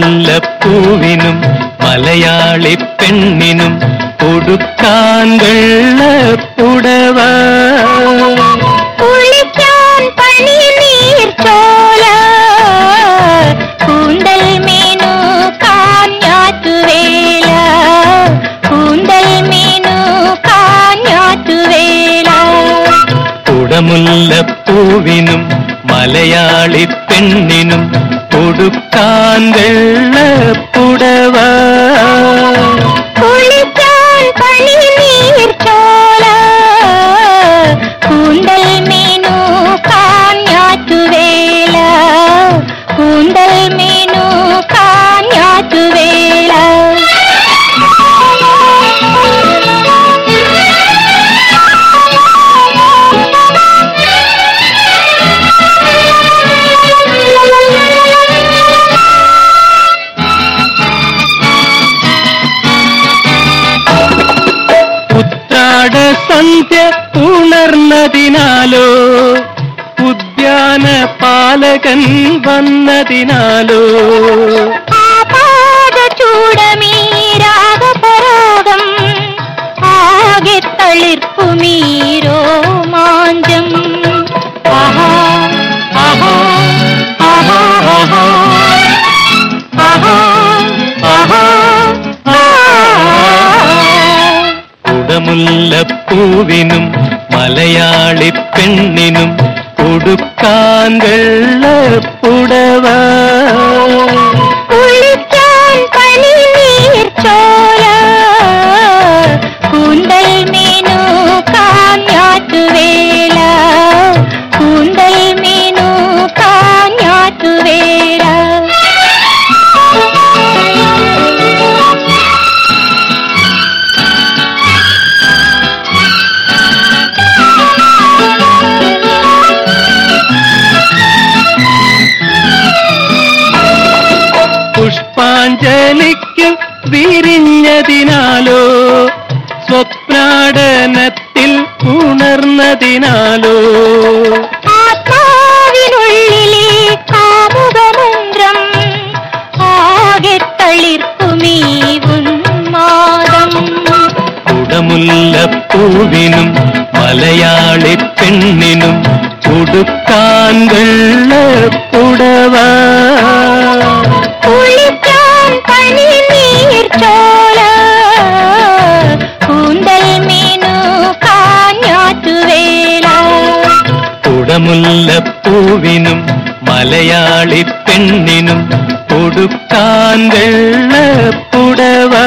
കുടമുല്ലപ്പൂവിനും മലയാളി പെണ്ണിനും കൊടുക്കാൻ വെള്ളപ്പുടവ കുളിക്കാൻ പനിനീർ ചോല കൂന്തൽ കുടമുല്ലപ്പൂവിനും മലയാളി പെണ്ണിനും കൊടുക്കാൻ വെള്ളപ്പുടവ സന്ധ്യ ഉണർന്നതിനാലോ ഉദ്യാന പാലകൻ വന്നതിനാലോ. കുടമുല്ലപ്പൂവിനും മലയാളി പെണ്ണിനും കൊടുക്കാൻ വെള്ളപ്പുടവ. പുഷ്പാഞ്ജലിക്ക് വിരിഞ്ഞതിനാലോ? സ്വപ്നാടനത്തിൽ ഉണർന്നതിനാലോ? ആത്മാവിനുള്ളിലെ കാമുകമന്ത്രം ആകെ തളിർക്കുമീ ഉന്മാദം. കുടമുല്ലപ്പൂവിനും മലയാളി പെണ്ണിനും കൊടുക്കാൻ വെള്ളപ്പുടവ. മുല്ലപ്പൂവിനും മലയാളി പെണ്ണിനും കൊടുക്കാൻ വെള്ളപ്പുടവാ.